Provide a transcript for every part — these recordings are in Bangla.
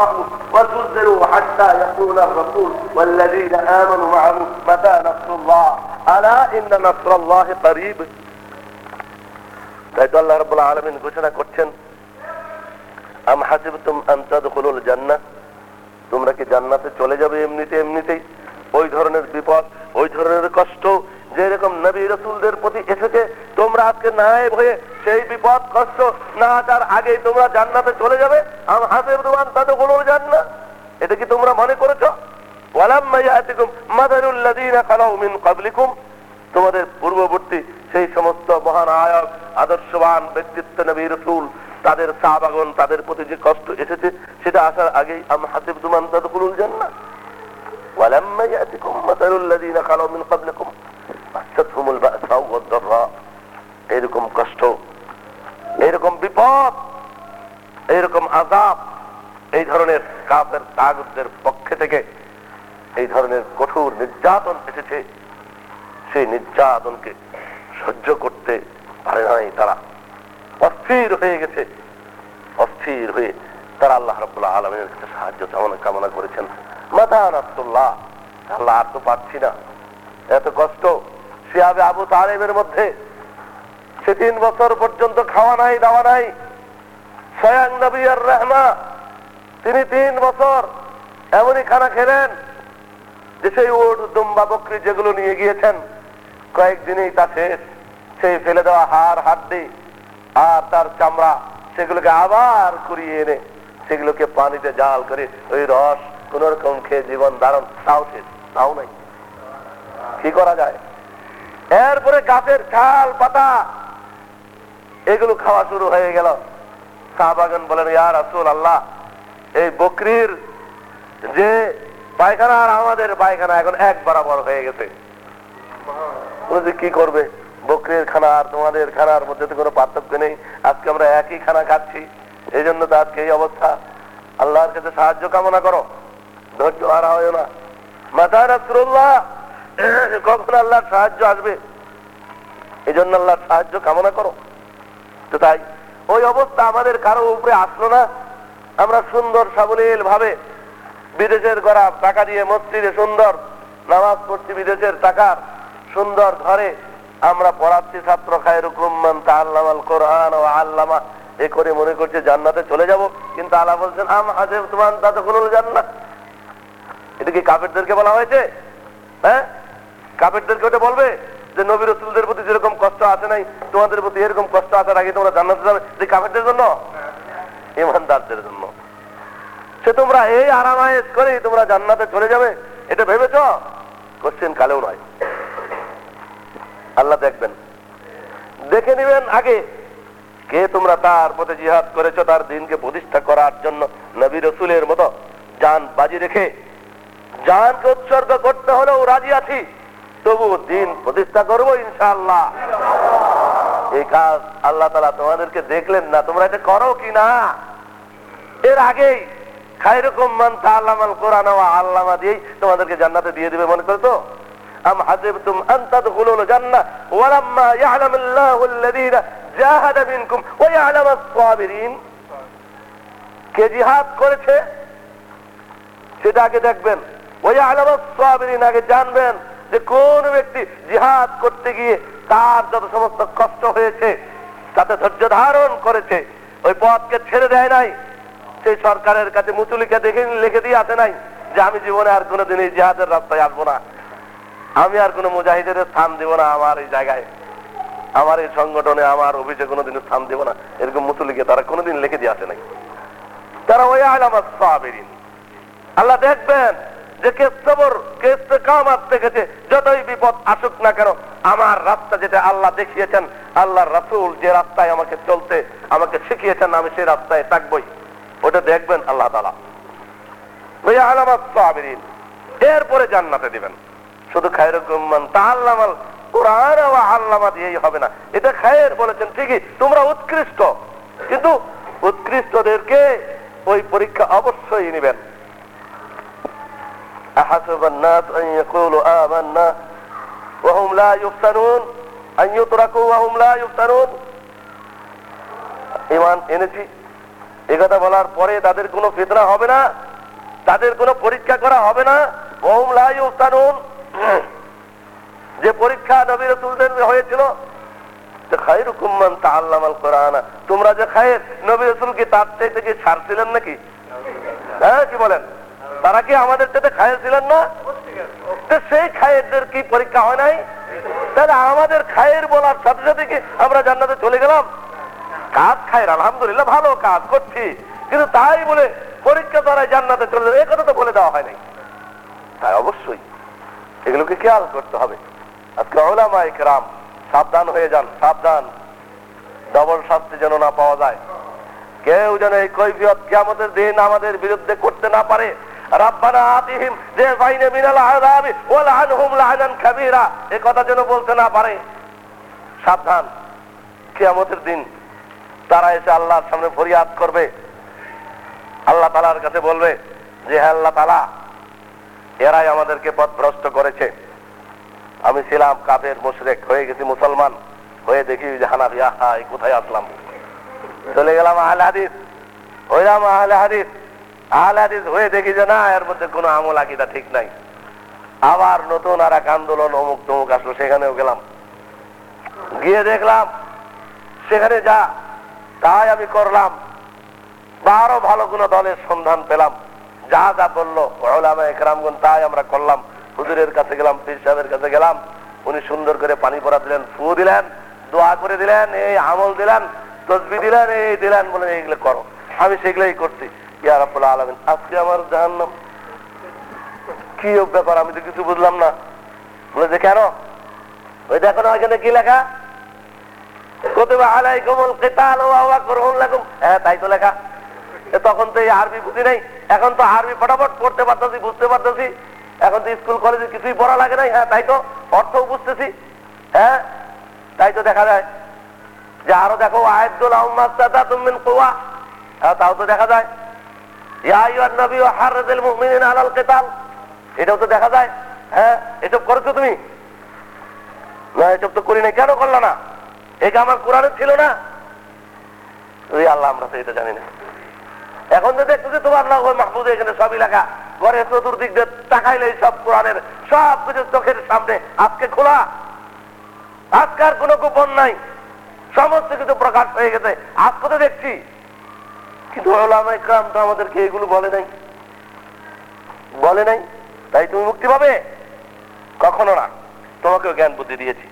وبرأوا وزلزلوا حتى يقول الرسول والذين آمنوا معه متى نصر الله ألا إن نصر الله قريب তাই তো আল্লাহ রাব্বুল আলামিন ঘোষণা করছেন আম হাসিবতুম আন তাদখুলুল জান্নাহ তোমরা কি জান্নাতে চলে যাবে এমনিতে এমনিতেই ওই ধরনের বিপদ ওই ধরনের কষ্ট যেরকম নবী রসুলদের প্রতি এসেছে, তোমরা আজকে নায়েব ভয়ে সেই বিপদ, কষ্ট না তার আগে তোমরা জান্নাতে চলে যাবে। আমার হাতে তোমার তাতে কোনো জান না এটা কি তোমরা মনে করেছ? তোমাদের পূর্ববর্তী সেই সমস্ত মহান আয়ক আদর্শবান ব্যক্তিত্ব নবী রসুল, তাদের চা বাগন তাদের প্রতি যে কষ্ট এসেছে, সেটা আসার আগেই আমি হাতে দুমান তাদের জান না ওয়ালাম্মা ইয়াতিকুম মাতারুল্লাযীনা খালাউ মিন এরকম কষ্ট, এরকম বিপদ এইরকম আজাব এই ধরনের কাপের তাগুদের পক্ষে থেকে এই ধরনের কঠোর নির্যাতন এসেছে। সেই নির্যাতনকে সহ্য করতে পারে নাই তারা। অস্থির হয়ে গেছে। অস্থির হয়ে তারা আল্লাহ রব্বুল্লাহ আলমের কাছে সাহায্য কামনা কামনা করেছেন। মাথা নাস্তুল্লাহ আল্লাহ আর তো পাচ্ছি না। এত কষ্ট শিয়াবে আবু তালেবের মধ্যে সে তিন বছর পর্যন্ত খাওয়া নাই, দাওয়া নাই। স্বয়ং নবী আর রহমা তিনি তিন বছর এমনই খানা খেলেন যে সেই ওট দুম্বা, বকরি যেগুলো নিয়ে গিয়েছেন, কয়েকদিনেই তা শেষ। সেই ফেলে দেওয়া হাড়, হাড্ডি আর তার চামড়া, সেগুলোকে আবার কুড়িয়ে এনে সেগুলোকে পানিতে জাল করে ওই রস কোন রকম খেয়ে জীবন ধারণ, তাও শেষ, তাও নাই। কি করা যায়? এরপরে গাছের ছাল, পাতা, এগুলো খাওয়া শুরু হয়ে গেল। শাহবাগান বলেন ইয়ার আসুল আল্লাহ এই বকরির যে পায়খানা আর আমাদের পায়খানা এখন এক বরাবর হয়ে গেছে। কি করবে? বকরির খানা আর তোমাদের খানার মধ্যে তো কোনো পার্থক্য নেই। আজকে আমরা একই খানা খাচ্ছি। এই জন্য তো আজকে এই অবস্থা। আল্লাহর কাছে সাহায্য কামনা করো। ধৈর্য হারা হয় না। মাথা রাসুল্লাহ কখন আল্লাহর সাহায্য আসবে? এই জন্য আল্লাহর সাহায্য কামনা করো। তো তাই, ওই অবস্থা আমাদের কারও উপরে আসলো না। আমরা সুন্দর সাবলীল ভাবে বিদেশের করা টাকা দিয়ে মসজিদে সুন্দর নামাজ পড়ছি বিদেশের টাকার সুন্দর ঘরে। আমরা পড়াচ্ছি ছাত্র খায়ের হুকুমান তাল্লামাল কোরআন ও আল্লামা। এ করে মনে করছে জান্নাতে চলে যাব। কিন্তু আল্লাহ বলছেন, আম হাজেব তোমার তাতে কোনো জান্নাত এটা কি কাপেরদেরকে বলা হয়েছে হ্যাঁ? কাপেরদেরকে ওটা বলবে যে নবী রসুলদের প্রতি যেরকম কষ্ট আছে নাই, তোমাদের প্রতি এরকম কষ্ট আসার আগে তোমরা জান্নাতে যাবে। যে কাপেরদের জন্য? ইমানদারদের জন্য। সে তোমরা এই আরামায়েশ করে তোমরা জান্নাতে চলে যাবে, এটা ভেবেছ? কোশ্চেন কালেও নয়। আল্লাহ দেখবেন। দেখে নিবেন আগে কে তোমরা তার পথে জিহাদ করেছ, তার দিনকে প্রতিষ্ঠা করার জন্য নবী রসুলের মতো যান বাজি রেখে। জানকে উৎসর্গ করতে হলেও রাজি আছি। তবু দিন প্রতিষ্ঠা করব ইনশাআল্লাহ। এই কাজ আল্লাহ তালা তোমাদেরকে দেখলেন না, তোমরা এটা করো কি না? এর আগেই খাইরকম কোরআন ওয়া আল্লামা তোমাদেরকে জান্নাতে দিয়ে দিবে, মনে করো তো? আম ওয়া জাহাদা মিনকুম ওয়া ইয়ালামাস সাবিরিন। কে জিহাদ করেছে? সেটা আগে দেখবেন। ওই আলামাস সাবিরিন, আগে জানবেন। যে কোন ব্যক্তি জিহাদ করতে গিয়ে তার যত সমস্ত কষ্ট হয়েছে, তাতে ধৈর্য ধারণ করেছে, ওই পথকে ছেড়ে দেয় নাই। সেই সরকারের কাছে মুচুলিকা দেখে লিখে দিয়ে আসে নাই যে, আমি জীবনে আর কোনোদিন এই জিহাদের রাস্তায় আসব না। আমি আর কোনো মুজাহিদের স্থান দিব না আমার এই জায়গায়। আমার এই সংগঠনে আমার অফিসে কোনোদিন স্থান দিব না। এরকম মুচুলিকে তারা কোনোদিন লিখে দিয়ে আসে নাই। তারা ওই আলামাত সাবিরিন আল্লাহ দেখবেন যে কে কামাত দেখেছে, যতই বিপদ আসুক না কেন, আমার রাস্তা যেটা আল্লাহ দেখিয়েছেন রাসুল যে রাস্তায় আমাকে চলতে, আমাকে শিখিয়েছেন, আমি সেই রাস্তায় থাকবই। ওটা দেখবেন আল্লাহ তালা এরপরে জান্নাতে দিবেন। শুধু খায়রুকুম্মান তাআল্লামাল কোরআন আল্লামা দিয়েই হবে না। এটা খায়ের বলেছেন ঠিকই, তোমরা উৎকৃষ্ট। কিন্তু উৎকৃষ্টদেরকে ওই পরীক্ষা অবশ্যই নেবেন। أحسب الناس أن يقولوا آمنا وهم لا يفتنون أن يتركوا وهم لا يفتنون ইমান এনেছি এ কথা বলার পরে তাদের কোনো ফিতনা হবে না তাদের কোনো পরীক্ষা করা হবে না ওম লাই উস্তানুন যে পরীক্ষা নবী রসুলদের হয়েছিল যে খায়রুকুম মান তাআল্লামাল কোরআন তোমরা যে খায়ের নবী রসুল কি তার চাইতে কি ছাড়ছিলেন নাকি হ্যাঁ কি বলেন তারা কি আমাদের সাথে খায়ের ছিলেন না? তো সেই খায়েরদের কি পরীক্ষা হয় নাই? তাহলে আমাদের খায়ের বলার সাথে সাথে কি আমরা জান্নাতে চলে গেলাম? কাজ খায়ের, আলহামদুলিল্লাহ, ভালো কাজ করছি। কিন্তু তাই বলে পরীক্ষা দ্বারা জান্নাতে চলে যাবে, এ কথা তো বলে দেওয়া হয় নাই তাই অবশ্যই এগুলোকে খেয়াল করতে হবে। আজকে ওলামা রাম সাবধান হয়ে যান, সাবধান। ডবল শাস্তি যেন না পাওয়া যায়। কেউ যেন এই কৈফিয়ত কিয়ামতের দিন আমাদের বিরুদ্ধে করতে না পারে। রাব্বানা আতিহিম, যে বাইনে মিনাল আযাবি ওয়া লাআনহুম লাআনান কাবীরা। এ কথা যেন বলতে না পারে। সাবধান দিন তারা এসে আল্লাহর সামনে ফরিয়াদ করবে। আল্লাহ কাছে বলবে যে হ্যাঁ আল্লাহ তালা এরাই আমাদেরকে পথভ্রষ্ট করেছে। আমি ছিলাম কাফের, মুশরেক, হয়ে গেছি মুসলমান। হয়ে দেখি যে কোথায় আসলাম? চলে গেলাম আহলে হাদিস। হইলাম আহলে হাদিস। আহলে হাদিস হয়ে দেখি যে না, এর মধ্যে কোনো আমল আকিদা ঠিক নাই। আবার নতুন আর এক আন্দোলন অমুক তমুক আসলো, সেখানেও গেলাম। গিয়ে দেখলাম, সেখানে যা, তাই আমি করলাম। আরও ভালো কোনো দলের সন্ধান পেলাম। যা যা বলল, ওলামা একরামগুন তাই আমরা করলাম। হুজুরের কাছে গেলাম, পীর সাহেবের কাছে গেলাম। উনি সুন্দর করে পানি পড়া দিলেন ফু দিলেন, দোয়া করে দিলেন, এই আমল দিলেন, তসবি দিলেন, এই দিলেন বলে এইগুলো করো। আমি সেগুলোই করছি। ইয়া রাব্বুল আলামিন, আজকে আমার কি ব্যাপার, আমি তো কিছু বুঝলাম না। কেন? ওই দেখো না ওইখানে কি লেখা? হুয়া তখন তো আরবি বুঝি নাই। এখন তো আরবি ফটাফট পড়তে পারতেছি, বুঝতে পারতেছি। এখন তো স্কুল, কলেজে কিছুই পড়া লাগে নাই। হ্যাঁ তাই তো, অর্থও বুঝতেছি। হ্যাঁ তাই তো দেখা যায়। যে আরও দেখো আয়াতুল আহমাদ কুয়া হ্যাঁ তাও তো দেখা যায়। এটাও তো দেখা যায়। হ্যাঁ এসব করেছ তুমি? না, এসব তো করি কেন না? আমার কোরআনে ছিল না? আল্লাহ, আমরা তো এটা জানি না। এখন তো দেখতেছি তোমার না ওই এখানে সবই লেখা। ঘরে চতুর্দিক দিয়ে তাকাইলে সব কোরআনের, সব কিছু চোখের সামনে আজকে খোলা। আজকে আর কোনো গোপন নাই। সমস্ত কিছু প্রকাশ হয়ে গেছে। আজকে তো দেখছি। কিন্তু ওলামা আমাদেরকে এগুলো বলে নাই। বলে নাই, তাই তুমি মুক্তি পাবে? কখনো না। জ্ঞান বুদ্ধি দিয়েছি।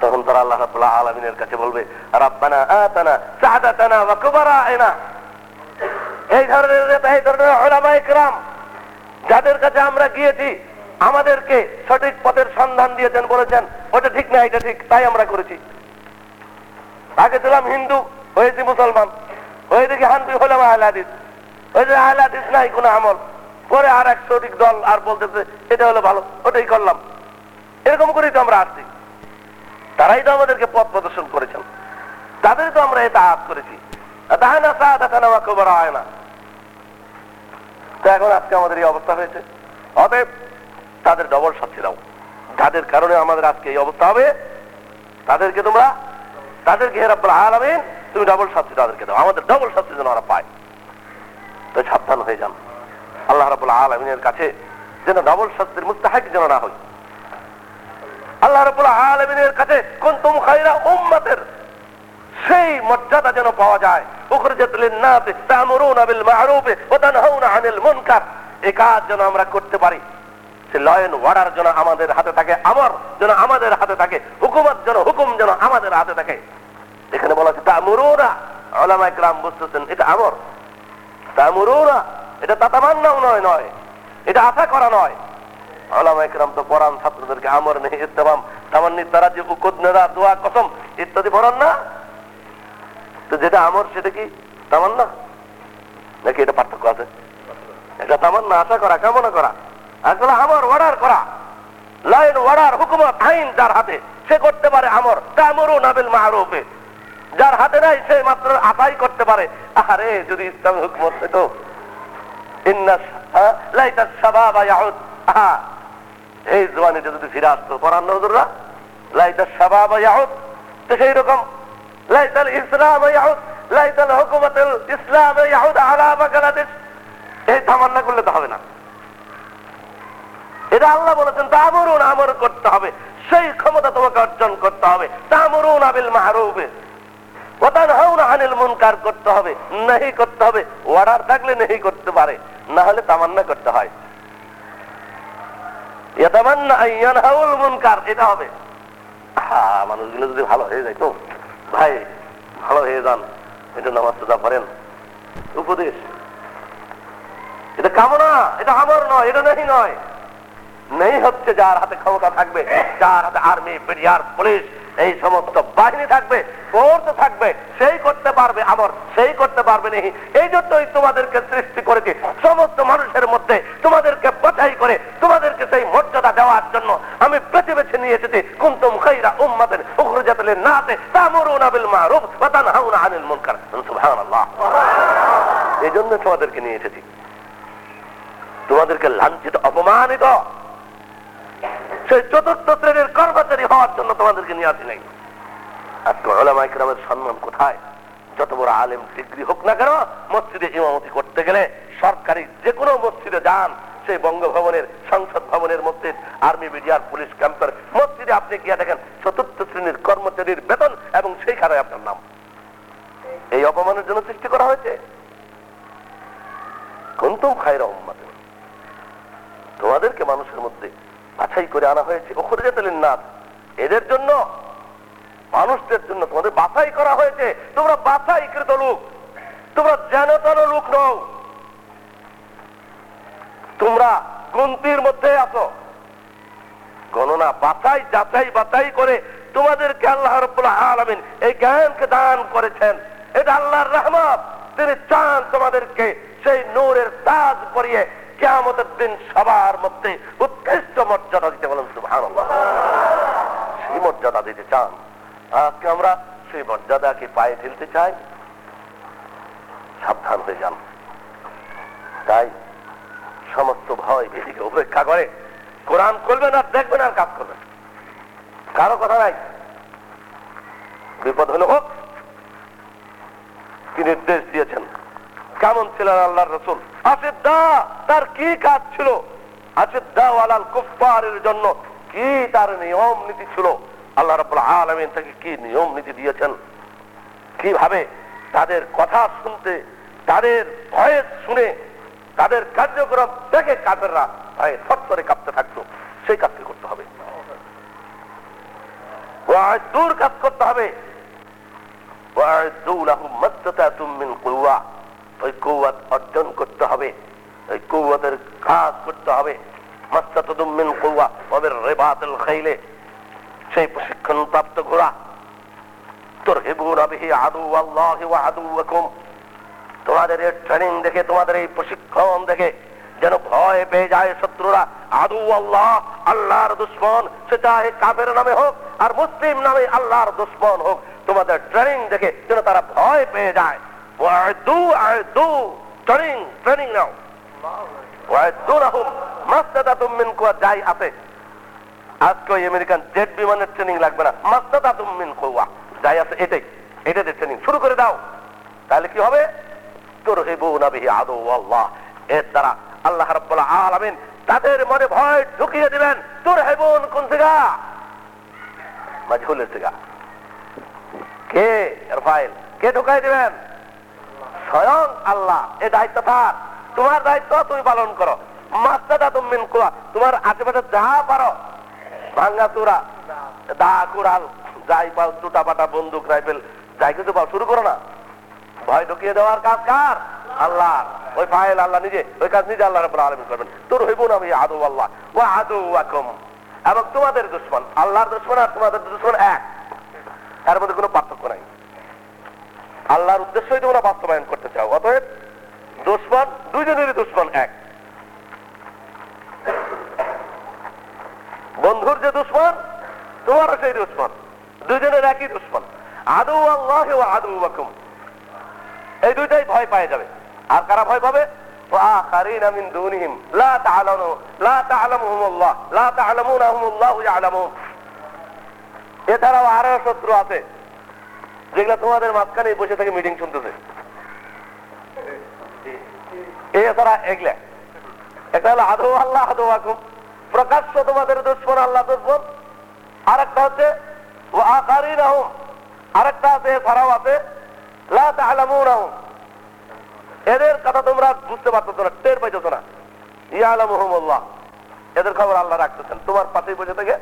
তখন তারা আল্লাহ কাছে বলবে, রাব্বানা আতানা ওয়া এই ধরনের এই ধরনের উলামা ইকরাম যাদের কাছে আমরা গিয়েছি, আমাদেরকে সঠিক পথের সন্ধান দিয়েছেন, বলেছেন, ওটা ঠিক না, এটা ঠিক, তাই আমরা করেছি। আগে ছিলাম হিন্দু, হয়েছি মুসলমান। দেখি হানবি হলাম আহলে হাদিস। ওই যে আহলে হাদিস নাই কোনো আমল। পরে আর এক সঠিক দল আর বলতেছে, এটা হলো ভালো, ওটাই করলাম। এরকম করেই তো আমরা আসছি। তারাই তো আমাদেরকে পথ প্রদর্শন করেছেন। তাদের তো আমরা এটা আজ করেছি হয় না তো এখন আজকে আমাদের এই অবস্থা হয়েছে। অতএব তাদের ডবল শাস্তি যাদের কারণে আমাদের আজকে এই অবস্থা হবে, তাদেরকে তোমরা, তাদেরকে হেরাব্বুল আলামিন তুমি ডবল শাস্তি তাদেরকে দাও। আমাদের ডবল শাস্তি যেন ওরা পায়। তো সাবধান হয়ে যান। আল্লাহ রাবুল আলমিনের কাছে যেন ডবল শাস্তির মুস্তাহাক যেন না হয়। আল্লাহ রাবুল আলমিনের কাছে কুনতুম খায়রা উম্মাতের সেই মর্যাদা যেন পাওয়া যায়। উখরিজাত লিন-নাস তা'মুরুনা বিল মা'রুফ ওয়া তানহাউনা 'আনিল মুনকার। এই কাজ যেন আমরা করতে পারি। সে লয়ন ওয়ার্ডার যেন আমাদের হাতে থাকে, আমার যেন আমাদের হাতে থাকে, হুকুমত যেন, হুকুম যেন আমাদের হাতে থাকে। এখানে বলা আছে তা'মুরুনা উলামা ইকরাম বুঝতেছেন, এটা আমর। তা'মুরুনা এটা তাতামান্নাও নয় নয়। এটা আশা করা নয়। আলামা তো ছাত্রদেরকে, আমর নেই ইস্তেমাম তারা যে উকুদ নেরা দোয়া, কসম, ইত্যাদি পড়ান না। তো যেটা আমর, সেটা কি তামান্না? নাকি এটা পার্থক্য আছে? এটা তামান্না, আশা করা, কামনা করা। আসলে আমর অর্ডার করা। লাইন অর্ডার হুকুমত, আইন যার হাতে, সে করতে পারে আমর। তামরু নাবিল মাহরুফে যার হাতে নাই সে মাত্র আশাই করতে পারে। আরে যদি ইসলামী হুকুমত হতো এই জোয়ানিটা যদি ফিরে আসতো পরান্ন হুজুররা? লাইতা সাবাব তো সেই রকম। লাইতাল ইসলাম লাইতাল ইসলাম ইয়াহুদ এই করলে তো হবে না। এটা আল্লাহ বলেছেন, তামরুন আমর করতে হবে। সেই ক্ষমতা তোমাকে অর্জন করতে হবে। তামরুন আবিল মাহরুবে করতে হবে, নাহি করতে হবে, অর্ডার থাকলে নাহি করতে পারে না হলে তামান্না করতে হয়। মুনকার, এটা হবে। মানুষগুলো যদি ভালো হয়ে যায় তো? ভাই, ভালো হয়ে যান, এটা পড়েন। উপদেশ। এটা কামনা, এটা আমার নয়, এটা নাহি নয়। নেই হচ্ছে যার হাতে ক্ষমতা থাকবে, যার হাতে আর্মি পুলিশ এই সমস্ত বাহিনী থাকবে, ফোর্স থাকবে, সেই করতে পারবে আমার, সেই করতে পারবে নেই এই জন্যই তোমাদেরকে সৃষ্টি করেছি। সমস্ত মানুষের মধ্যে তোমাদেরকে বাছাই করে, তোমাদেরকে সেই মর্যাদা দেওয়ার জন্য আমি বেছে বেছে নিয়ে এসেছি। কুন্তুম খাইরা উম্মাতেন উখরজাতুল নাতে তামুরুনা বিল মারুফ ওয়া তানহাউনা আনিল মুনকার। সুবহানাল্লাহ। এই জন্য তোমাদেরকে নিয়ে এসেছি। তোমাদেরকে লাঞ্ছিত, অপমানিত। সেই চতুর্থ শ্রেণির কর্মচারী হওয়ার জন্য তোমাদেরকে নিয়ে আসি নাই। আজকে ওলামা ইকরামের সম্মান কোথায়? যত বড় আলেম ডিগ্রি হোক না কেন, মসজিদে ইমামতি করতে গেলে সরকারি যে কোনো মসজিদে যান, সেই বঙ্গভবনের, সংসদ ভবনের মসজিদ আর্মি মিডিয়ার পুলিশ, ক্যাম্পের, মসজিদে আপনি গিয়ে দেখেন চতুর্থ শ্রেণির কর্মচারীর বেতন এবং সেইখানে আপনার নাম। এই অপমানের জন্য সৃষ্টি করা হয়েছে। কুন্তুম খায়রা তোমাদেরকে মানুষের মধ্যে বাছাই করে আনা হয়েছে। নাস এদের জন্য, মানুষদের জন্য তোমাদের বাছাই করা হয়েছে। তোমরা বাছাইকৃত লোক। তোমরা যেন তেন লোক নও। তোমরা গুনতির মধ্যে আছো। গণনা বাছাই, যাচাই, বাছাই করে তোমাদেরকে আল্লাহ রব্বুল আলামিন এই জ্ঞানকে দান করেছেন। এটা আল্লাহর রহমত। তিনি চান তোমাদেরকে সেই নূরের তাজ পরিয়ে কেয়ামতের দিন সবার মধ্যে উৎকৃষ্ট মর্যাদা দিতে বলেন, সুবহানাল্লাহ। সেই মর্যাদা দিতে চান। আজকে আমরা সেই মর্যাদাকে পায়ে ফেলতে চাই। সাবধান হয়ে যান। তাই সমস্ত ভয় এদিকে উপেক্ষা করে কোরআন করবেন আর দেখবেন আর কাজ করবেন। কারও কথা নাই। বিপদ হলে হোক, কি নির্দেশ দিয়েছেন? কেমন ছিলেন আল্লাহর রসুল? আসে দা তার কি কাজ ছিল? আসে দা আলাল কুফারের জন্য কি তার নিয়ম নীতি ছিল? আল্লাহ রাবুল আলমিন তাকে কি নিয়ম নীতি দিয়েছেন? কীভাবে তাদের কথা শুনতে, তাদের ভয়ে শুনে, তাদের কার্যক্রম দেখে কাপেররা ভয়ে সত্তরে কাঁপতে থাকতো? সেই কাজটি করতে হবে। দূর কাজ করতে হবে। মিন কুওয়া। ওই কৌয়াত অর্জন করতে হবে, ওই কৌয়াতের কাজ করতে হবে। সেই প্রশিক্ষণ প্রাপ্ত ঘোড়া। তুরহিবুনা তোমাদের এই ট্রেনিং দেখে, তোমাদের এই প্রশিক্ষণ দেখে যেন ভয় পেয়ে যায় শত্রুরা। আদু আল্লাহ আল্লাহর দুশ্মন, সে চাহে কাফের নামে হোক আর মুসলিম নামে আল্লাহর দুশ্মন হোক। তোমাদের ট্রেনিং দেখে যেন তারা ভয় পেয়ে যায়। ট্রেনিং নাও ওয়াদু লাহুম মাস্তাদাতুম মিন কুয়া যাই আছে আজকে ওই আমেরিকান জেট বিমানের ট্রেনিং লাগবে না। মিন যাই আছে এটাই। ট্রেনিং শুরু করে দাও। তাহলে কি হবে? তোর হেবুনা বিহি আদু আল্লাহ এর দ্বারা আল্লাহ আলামিন তাদের মনে ভয় ঢুকিয়ে দিবেন। তোর হেবুন কোন মাজহুলের সিগা কে? এর ফাইল কে ঢুকাই দিবেন? স্বয়ং আল্লাহ, এ দায়িত্ব থাক তোমার দায়িত্ব তুমি পালন করো। মাস্তাদা তুমি কুয়া, তোমার আশেপাশে যা পারো। ভাঙ্গা চূড়া, দা কুড়াল, যাই পাও টুটা পাটা, বন্দুক, রাইফেল, যাই কিছু পাও, শুরু করো না। ভয় ঢুকিয়ে দেওয়ার কাজ কার? আল্লাহ। ওই ফাইল আল্লাহ নিজে, ওই কাজ নিজে আল্লাহ রাব্বুল আলামিন করবেন। তোর হইব না আমি আদু আল্লাহ ও আদু আকুম। এবং তোমাদের দুশ্মন, আল্লাহর দুশ্মন আর তোমাদের দুশ্মন এক। তার মধ্যে কোনো পার্থক্য নাই। আল্লাহর উদ্দেশ্যই তোমরা বাস্তবায়ন করতে চাও অতএব দুশ্মন দুইজনেরই দুশ্মন এক বন্ধুর যে দুশ্মন তোমারও সেই দুশ্মন দুইজনের একই দুশ্মন আদু আল্লাহ ও আদু আকুম এই দুইটাই ভয় পায়ে যাবে আর কারা ভয় পাবে وآخرين من دونهم لا تعلمون لا تعلمهم الله لا تعلمونهم الله يعلمون এছাড়াও আরো শত্রু আছে যেগুলো তোমাদের মাঝখানে বসে থেকে মিটিং শুনতেছে। এগলে। হলো আদৌ আল্লাহ, আদৌ আকুম। প্রকাশ্য তোমাদের আল্লাহ আর একটা হচ্ছে ও রাহুম আর একটা আছে, এছাড়াও আছে এদের কথা তোমরা বুঝতে পারতো না, টের পাইতেছো না। ইয়ালামুহুমুল্লাহ। এদের খবর আল্লাহ রাখতেছেন। তোমার পাশেই বসে থেকে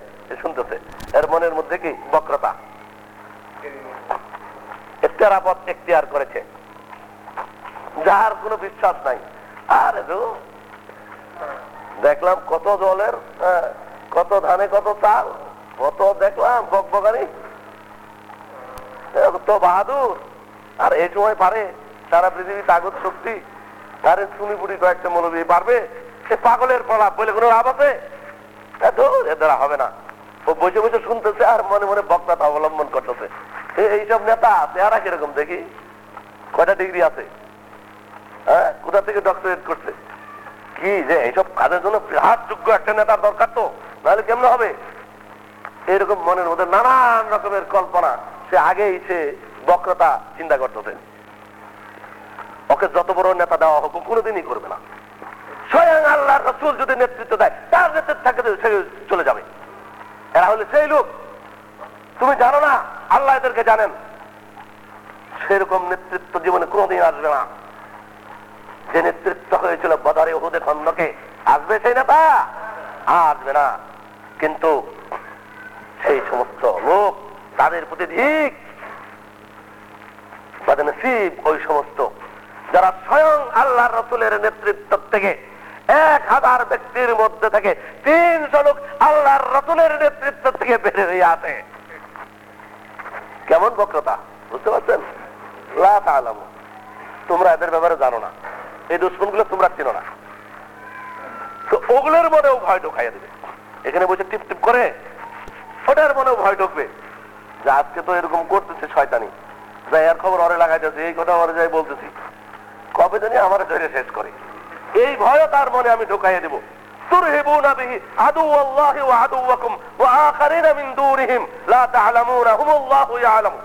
শুনতেছে। এর মনের মধ্যে কি বক্রতা? এখতিয়ারাপথ এখতিয়ার করেছে। যার কোনো বিশ্বাস নাই। আরে দেখলাম কত জলের হ্যাঁ, কত ধানে কত চাল কত দেখলাম বকবকানি। তো বাহাদুর। আর এই সময় পারে সারা পৃথিবী তাগত শক্তি তার সুনিপুরি কয়েকটা মৌলবী পারবে। সে পাগলের প্রলাপ বলে কোনো লাভ আছে? এ দ্বারা হবে না। ও বসে বসে শুনতেছে আর মনে মনে বক্তাটা অবলম্বন করতেছে। এইসব নেতা চেহারা কীরকম দেখি? কয়টা ডিগ্রি আছে? হ্যাঁ? কোথা থেকে ডক্টরেট করছে? কি যে এইসব কাজের জন্য বিরাট যোগ্য একটা নেতার দরকার তো। নাহলে কেমন হবে? এরকম মনের মধ্যে নানান রকমের কল্পনা। সে আগেই সে বক্রতা চিন্তা করতেছে। ওকে যত বড় নেতা দেওয়া হোক কোনোদিনই করবে না। স্বয়ং আল্লাহ রসুল যদি নেতৃত্ব দেয়, তার নেতৃত্ব থাকে সে চলে যাবে। এরা হলে সেই লোক তুমি জানো না, আল্লাহ এদেরকে জানেন। সেরকম নেতৃত্ব জীবনে কোনোদিন আসবে না। যে নেতৃত্ব হয়েছিল বদারে ওহুদে খন্দকে আসবে সেই নেতা? আসবে না। কিন্তু সেই সমস্ত লোক, তাদের প্রতি ধিক বদনসিব ওই সমস্ত, যারা স্বয়ং আল্লাহ রসুলের নেতৃত্ব থেকে এক হাজার ব্যক্তির মধ্যে থেকে তিনশো লোক আল্লাহর রসুলের নেতৃত্ব থেকে বেড়ে হয়ে আসে। কেমন বক্রতা? বুঝতে পারছেন? তোমরা এদের ব্যাপারে জানো না। এই দুশ্মনগুলো তোমরা চিনো না। তো ওগুলোর মনেও ভয় ঢোকাইয়া দেবে। এখানে বসে টিপ টিপ করে, ওটার মনেও ভয় ঢুকবে। যে আজকে তো এরকম করতেছে শয়তানি। যাই, আর খবর অরে লাগাইতেছে, এই কথা আমার যাই বলতেছি। কবে জানি আমার ধরে শেষ করে। এই ভয়ও তার মনে আমি ঢুকাইয়া দেব। ترهبون به عدو الله وعدوكم وآخرين من دونهم لا تعلمونهم الله يعلم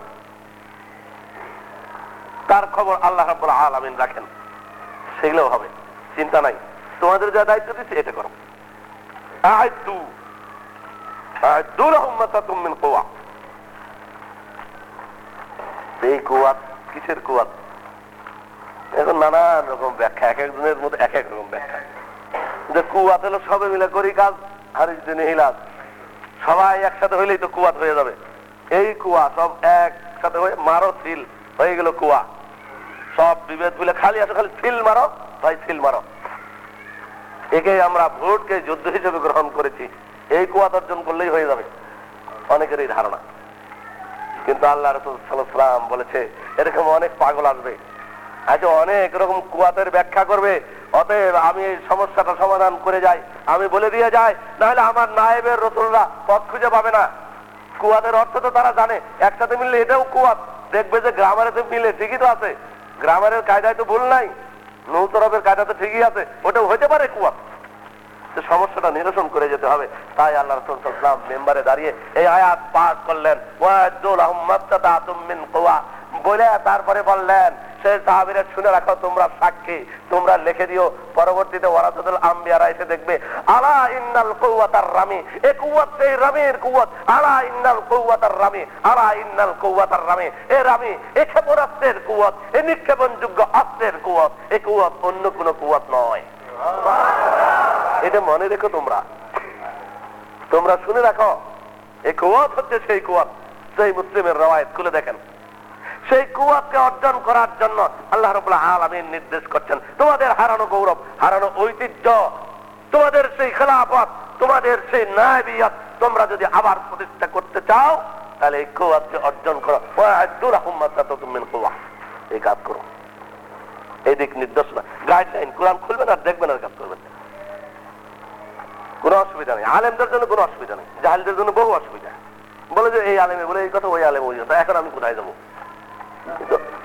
তার খবর আল্লাহ রাব্বুল আলামিন রাখেন সেগুলো হবে চিন্তা নাই তোমাদের যা দায়িত্ব দিচ্ছে এটা করো আ'আদ্দু আ'আদ্দু লাহুম মাসাতুম মিন কুওয়া এই কুয়াত কিসের কুয়াত এখন নানান রকম ব্যাখ্যা এক একজনের মধ্যে এক এক রকম ব্যাখ্যা যে কুয়াত হলো সবে মিলে করি কাজ, হারিস দিন হিলাস সবাই একসাথে হইলেই তো কুয়াত হয়ে যাবে। এই কুয়া সব একসাথে হয়ে মারো সিল হয়ে গেল কুয়া। সব বিভেদ বলে খালি আছে, খালি সিল মারো ভাই সিল মারো। একে আমরা ভোটকে যুদ্ধ হিসেবে গ্রহণ করেছি। এই কুয়াত অর্জন করলেই হয়ে যাবে। অনেকেরই ধারণা। কিন্তু আল্লাহ রসুল সাল্লাম বলেছে, এরকম অনেক পাগল আসবে। আচ্ছা অনেক রকম কুয়াতের ব্যাখ্যা করবে। অতএব আমি এই সমস্যাটা সমাধান করে যাই। আমি বলে দিয়ে যাই, নাহলে আমার নায়েবের রসুলরা পথ খুঁজে পাবে না। কুয়াতের অর্থ তো তারা জানে, একসাথে মিললে এটাও কুয়াত। দেখবে যে গ্রামারে তো মিলে, ঠিকই তো আছে। গ্রামারের কায়দায় তো ভুল নাই। নৌতরফের কায়দা তো ঠিকই আছে, ওটাও হতে পারে কুয়াত। সমস্যাটা নিরসন করে যেতে হবে। তাই আল্লাহ মেম্বারে দাঁড়িয়ে এই আয়াত পাঠ করলেন। বলে তারপরে বললেন সে সাহাবীরা শুনে রাখো, তোমরা সাক্ষী। তোমরা লিখে দিও, পরবর্তীতে ওয়ারাসাতুল আম্বিয়ারা এসে দেখবে, আলা ইন্নাল কুওয়াতার রামি। এ কুওয়াত সেই রামির কুওয়াত, আলা ইন্নাল কুওয়াতার রামি। আলা ইন্নাল কুওয়াতার রামি। এ রামি, এ ক্ষেপণাস্ত্রের কুওয়াত, এ নিক্ষেপণযোগ্য অস্ত্রের কুওয়াত, এ কুওয়াত অন্য কোনো কুওয়াত নয়। এটা মনে রেখো তোমরা। তোমরা শুনে রাখো এই কুয়াত হচ্ছে সেই কুয়াত সেই মুসলিমের রওয়ায়ত, খুলে দেখেন। সেই কুয়াতকে অর্জন করার জন্য আল্লাহ রবুল্লাহ আলমিন নির্দেশ করছেন। তোমাদের হারানো গৌরব, হারানো ঐতিহ্য, তোমাদের সেই খেলাফত, তোমাদের সেই নায়বিয়ত, তোমরা যদি আবার প্রতিষ্ঠা করতে চাও, তাহলে এই কুয়াতকে অর্জন করো। কুওয়া এই কাজ করো। এই দিক নির্দেশনা গাইডলাইন, কোরআন খুলবেন আর দেখবেন আর কাজ করবেন কোনো অসুবিধা নেই। আলেমদের জন্য কোনো অসুবিধা নেই। জাহালদের জন্য বহু অসুবিধা। বলে যে এই আলেমে, বলে এই কথা, ওই আলেম, ওই কথা। এখন আমি কোথায় যাব?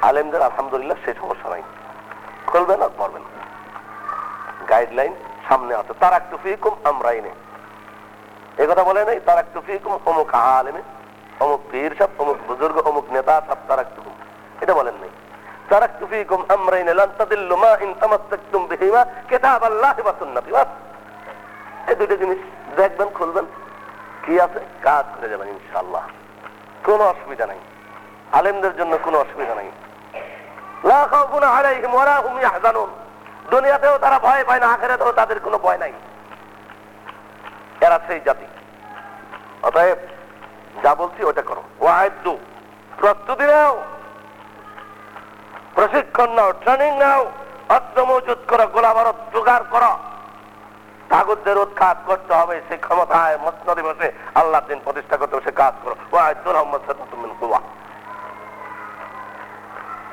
আলেমদের আলহামদুলিল্লাহ সেই সমস্যা নাই খুলবেন আর পড়বেন। গাইডলাইন সামনে আছে। তার একটু ফিকুম আমরা এনে এই কথা বলে নেই তার একটু ফিকুম অমুক আলেমে, অমুক পীর সব অমুক বুজুর্গ, অমুক নেতা, সব তারাক্তুকুম এটা বলেন নাই। কোনো অসুবিধা নাই। আলেমদের জন্য কোনো অসুবিধা নাই। দুনিয়াতেও তারা ভয় পায় না, আখেরাতেও তাদের কোনো ভয় নাই। এরা সেই জাতি। অতএব যা বলছি ওটা করো। প্রস্তুতি নাও। প্রশিক্ষণ নাও ট্রেনিং নাও। অস্ত্র মজুত করো গোলাবারত জোগাড় করো। তাগুদদের উৎখাত করতে হবে, সে ক্ষমতায় মসনদে বসে আল্লাহ দিন প্রতিষ্ঠা করতে হবে সে কাজ করো। ওয়াহিদুল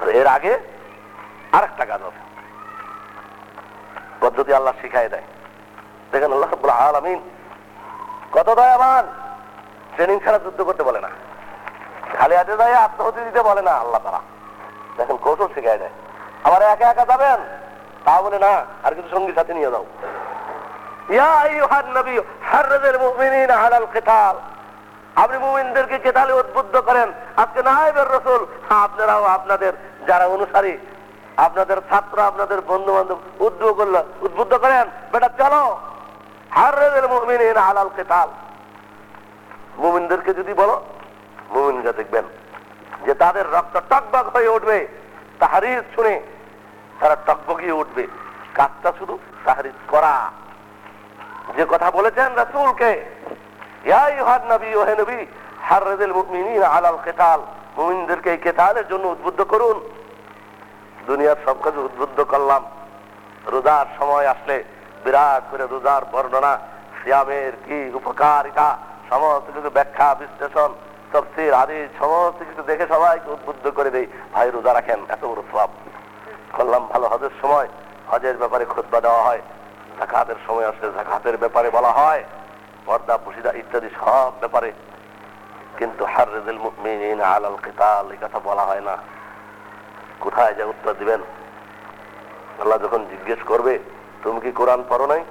আর এর আগে আরেকটা কাজ আছে পদ্ধতি আল্লাহ শিখাই দেয়। দেখেন আল্লাহ রাব্বুল আলামিন কত দয়াবান। ট্রেনিং ছাড়া যুদ্ধ করতে বলে না। খালি হাতে যায় আত্মহতি দিতে বলে না আল্লাহ তারা দেখেন কৌশল শিখাই দেয়। আবার একা একা যাবেন? তা বলে না, আর কিছু সঙ্গী সাথে নিয়ে যাও। আপনি মুমিনদেরকে কেতালে উদ্বুদ্ধ করেন। আজকে নায়েবের রসুল, আপনারাও আপনাদের যারা অনুসারী, আপনাদের ছাত্র, আপনাদের বন্ধু বান্ধব উদ্যোগ করল, উদ্বুদ্ধ করেন, বেটা, চলো। হাররাজের মুমিনিনা আলাল কিতাল। মুমিনদেরকে যদি বলো, মুমিনরা দেখবেন যে তাদের রক্ত টকবক হয়ে উঠবে, তাহারিজ শুনে তারা টকবগিয়ে উঠবে। কাজটা শুধু তাহারিজ করা। যে কথা বলেছেন রাসূলকে, ইয়া আইয়ুহান নবী ও হে নবী হাররিল মুমিনিনা আলাল কিতাল। মুমিনদেরকে এই কিতালের জন্য উদ্বুদ্ধ করুন। দুনিয়ার সব কাজে উদ্বুদ্ধ করলাম। রোজার সময় আসলে বিরাট করে রোজার বর্ণনা, সিয়ামের কি উপকারিতা, সমস্ত কিছু ব্যাখ্যা, বিশ্লেষণ, তফসির, হাদিস, সমস্ত কিছু দেখে সবাইকে উদ্বুদ্ধ করে দেই। ভাই, রোজা রাখেন, এত বড় সব করলাম ভালো হজের সময়। হজের ব্যাপারে খুতবা দেওয়া হয়। জাকাতের সময় আসলে জাকাতের ব্যাপারে বলা হয়। পর্দা, পুশিদা ইত্যাদি সব ব্যাপারে কিন্তু হাররেজুল মুমিনিন আলাল কিতাল, এই কথা বলা হয় না। কোথায় যে উত্তর দিবেন? আল্লাহ যখন জিজ্ঞেস করবে, তুমি কি কোরআন পড়ো নাই?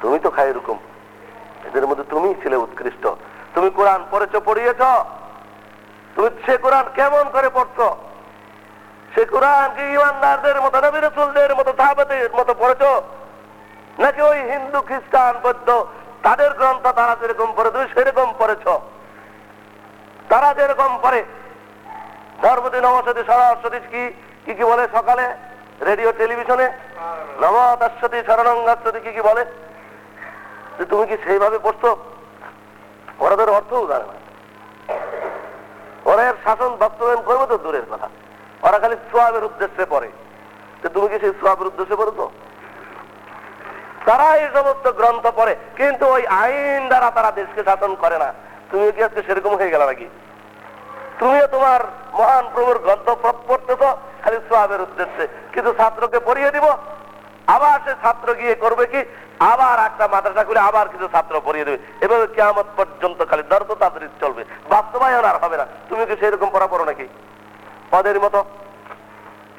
তুমি তো খাই এরকম এদের মধ্যে তুমি ছিলে উৎকৃষ্ট। তুমি কোরআন পড়েছ, পড়িয়েছ। তুমি সে কোরআন কেমন করে পড়ছো? সে কোরআন কি ইমানদারদের মতো, নবী রসুলদের মতো, সাহাবাদের মতো পড়েছ? নাকি ওই হিন্দু, খ্রিস্টান, বৌদ্ধ তাদের গ্রন্থ তারা যেরকম পড়ে তুমি সেরকম পড়েছ। তারা যেরকম পড়ে। ধর্মদি নবসতী সরস্বতী কি কি কি বলে সকালে? রেডিও, টেলিভিশনে? নবদাশ্বতী শরণঙ্গাশ্বতী কি কি বলে? তুমি কি সেইভাবে পড়ছো? ওরাদের অর্থও জানে না ওরা এর শাসন বাস্তবায়ন করবে তো দূরের কথা। ওরা খালি সোয়াবের উদ্দেশ্যে পড়ে। তুমি কি সেই সোয়াবের উদ্দেশ্যে পড়ো তো তারা এই সমস্ত গ্রন্থ পড়ে, কিন্তু ওই আইন দ্বারা তারা দেশকে শাসন করে না। তুমি কি আজকে সেরকম হয়ে গেল নাকি? তুমিও তোমার মহান প্রভুর গ্রন্থ পড়তেছ খালি সোয়াবের উদ্দেশ্যে। কিন্তু ছাত্রকে পড়িয়ে দিব। আবার সে ছাত্র গিয়ে করবে কি? আবার একটা মাদ্রাসা খুলে আবার কিছু ছাত্র পড়িয়ে দেবে। এভাবে কেমন পর্যন্ত খালি দর্দ তাদের চলবে। বাস্তবায়ন আর হবে না। তুমি কি সেরকম পড়া পড়ো নাকি? পদের মতো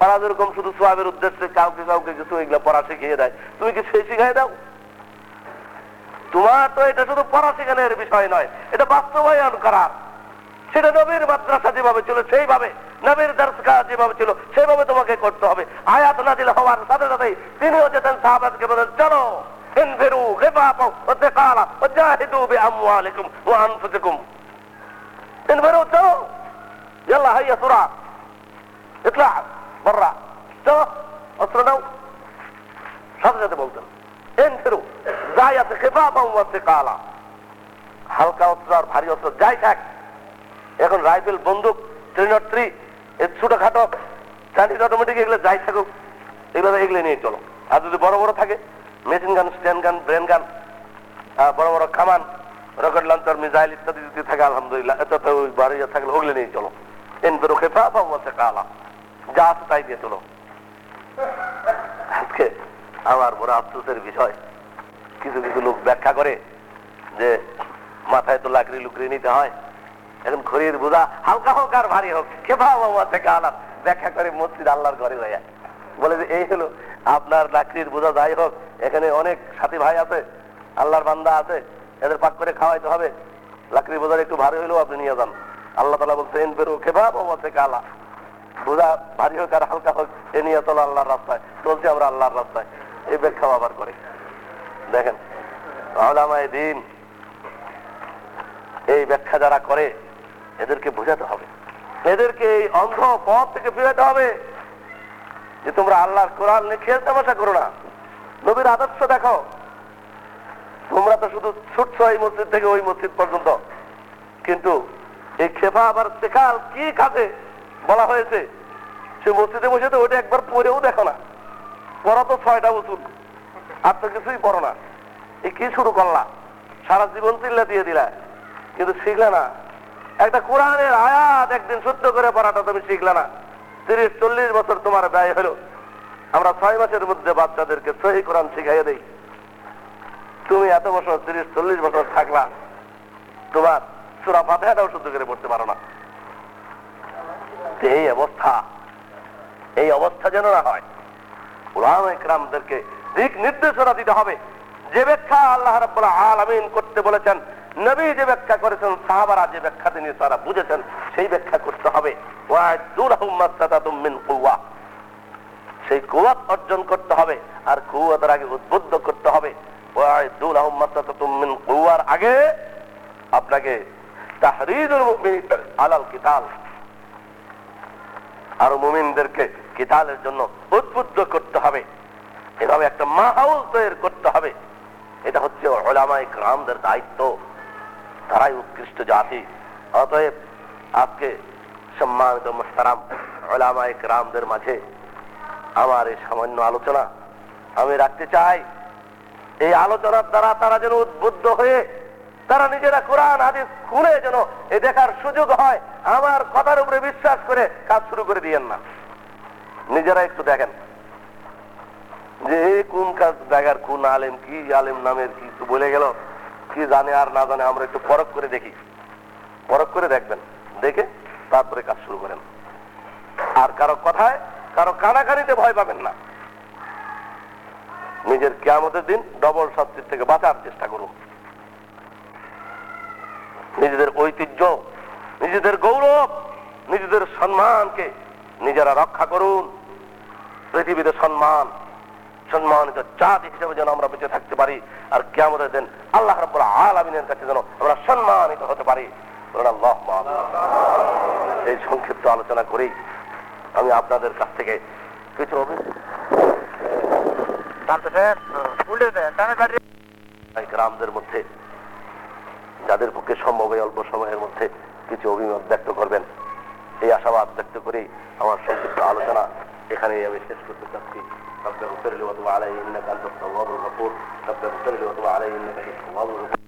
তারা যেরকম শুধু সোয়াবের উদ্দেশ্যে কাউকে কাউকে কিছু এগুলো পড়া শিখিয়ে দেয় তুমি কি সেই শিখাই দাও তোমার তো এটা শুধু পড়া শেখানোর বিষয় নয় এটা বাস্তবায়ন করার সেটা নবীর মাদ্রাসা যেভাবে ছিল সেইভাবে নবীর দর্শকা যেভাবে ছিল সেভাবে তোমাকে করতে হবে আয়াত নাজিল হওয়ার সাথে সাথে তিনিও যেতেন সাহাবাদকে বলেন চলো انفروا خفافا وثقالا وجاهدوا باموالكم وانفسكم انفروا চলো يلا هيا سرعه اطلع বর্রা অস্ত্র নাও। সাথে সাথে বলতেন এন ফেরু যাই আছে খেপা পাওয়াতে কালা হালকা অস্ত্র আর ভারী অস্ত্র যাই থাক। এখন রাইফেল, বন্দুক থ্রি নট থ্রি খাটো চালিশ অটোমেটিক এগুলো যাই থাকুক। এগুলো এগুলো নিয়ে চলো। আর যদি বড় বড় থাকে মেশিন গান স্ট্যান্ড গান ব্রেন গান বড় বড় খামান রকেট লঞ্চার মিসাইল ইত্যাদি যদি থাকে, আলহামদুলিল্লাহ, এত ভারী থাকলে ওগুলো নিয়ে চলো। এন বেরো খেপা পাওয়াতে কালা যা আছে তাই দিয়ে চলো আজকে আমার বড় আফসোসের বিষয়। কিছু কিছু লোক ব্যাখ্যা করে যে মাথায় তো লাকড়ি লুকড়ি নিতে হয়। এখন খড়ির বোঝা হালকা হোক আর ভারী হোক। খেপা বাবা থেকে আলাপ ব্যাখ্যা করে মসজিদ আল্লাহর ঘরে হয়ে যায়। বলে যে এই হলো আপনার লাকড়ির বোঝা যাই হোক, এখানে অনেক সাথী ভাই আছে, আল্লাহর বান্দা আছে, এদের পাক করে খাওয়াইতে হবে। লাকড়ি বোঝার একটু ভারী হইলেও আপনি নিয়ে যান। আল্লাহ তালা বলছেন বেরো খেবা বাবা কালা বোঝা ভারী হোক আর হালকা হোক, এ নিয়ে চলো আল্লাহর রাস্তায়। চলছে আমরা আল্লাহর রাস্তায়। এই ব্যাখ্যা আবার করে। দেখেন আলামায় দিন। এই ব্যাখ্যা যারা করে, এদেরকে বোঝাতে হবে। এদেরকে এই অন্ধ পথ থেকে ফিরাতে হবে। যে তোমরা আল্লাহর কোরআন নিয়ে খেল তামাশা করো না। নবীর আদর্শ দেখো। তোমরা তো শুধু ছুটছ এই মসজিদ থেকে ওই মসজিদ পর্যন্ত। কিন্তু এই খেফা আবার সেকাল কি কাজে? বলা হয়েছে, সে মসজিদে বসে তো ওটা একবার পড়েও দেখো না। পড়া তো ছয়টা উচুল আর তো কিছুই পড়ো না। এই কি শুরু করলা? সারা জীবন চিল্লা দিয়ে দিলা। কিন্তু শিখলে না। একটা কোরআনের আয়াত একদিন সত্য করে পড়াটা তুমি শিখলে না। তিরিশ, চল্লিশ বছর তোমার ব্যয় হলো। আমরা ছয় মাসের মধ্যে বাচ্চাদেরকে সহি কোরআন শিখাইয়ে দেই। তুমি এত বছর, তিরিশ, চল্লিশ বছর থাকলা, তোমার সুরা ফাতেহাটাও শুদ্ধ করে পড়তে পারো না। তো এই অবস্থা এই অবস্থা যেন না হয় ইকরামদেরকে দিক নির্দেশনা দিতে হবে। যে ব্যাখ্যা আল্লাহ রাব্বুল আলামিন করতে বলেছেন, নবী যে ব্যাখ্যা করেছেন, সাহাবারা যে ব্যাখ্যা তিনি তারা বুঝেছেন, সেই ব্যাখ্যা করতে হবে। সেই কুয়াত অর্জন করতে হবে, আর কুয়াতের আগে উদ্বুদ্ধ করতে হবে। আগে আপনাকে মুমিনিন আলাল কিতাল আর মুমিনদেরকে কিতালের জন্য উদ্বুদ্ধ করতে হবে। এভাবে একটা মাহাউল তৈরি করতে হবে। এটা হচ্ছে ওলামাই গ্রামদের দায়িত্ব। তারাই উৎকৃষ্ট জাতি। অতএব আজকে সম্মানিত মোস্তারাম ওলামাই গ্রামদের মাঝে আমার এই সামান্য আলোচনা আমি রাখতে চাই। এই আলোচনার দ্বারা তারা যেন উদ্বুদ্ধ হয়ে তারা নিজেরা কোরআন, হাদিস খুলে যেন এ দেখার সুযোগ হয়। আমার কথার উপরে বিশ্বাস করে কাজ শুরু করে দিয়েন না। নিজেরা একটু দেখেন। যে এ কোন কাজ জায়গার কোন আলেম, কি আলেম নামের, কি একটু বলে গেল, কি জানে আর না জানে, আমরা একটু পরখ করে দেখি। পরখ করে দেখবেন। দেখে তারপরে কাজ শুরু করেন। আর কারও কথায়, কারও কানাকানিতে ভয় পাবেন না। নিজের কেয়ামতের দিন ডবল শাস্তির থেকে বাঁচার চেষ্টা করুন। নিজেদের ঐতিহ্য, নিজেদের গৌরব, নিজেদের সম্মানকে নিজেরা রক্ষা করুন। পৃথিবীতে সম্মান, সম্মানিত জাতি হিসেবে যেন আমরা বেঁচে থাকতে পারি, আর কেমন দেন আল্লাহ রব্বুল আলামিনের কাছে যেন আমরা সম্মানিত হতে পারি। এই সংক্ষিপ্ত আলোচনা করেই আমি আপনাদের কাছ থেকে কিছু এই গ্রামদের মধ্যে যাদের পক্ষে সম্ভব এই অল্প সময়ের মধ্যে কিছু অভিমত ব্যক্ত করবেন এই আশাবাদ ব্যক্ত করেই আমার সংক্ষিপ্ত আলোচনা এখানে আমি শেষ করতে চাচ্ছি رب اغفر لي وتب علي انك انت التواب الغفور رب اغفر لي وتب علي انك انت التواب الغفور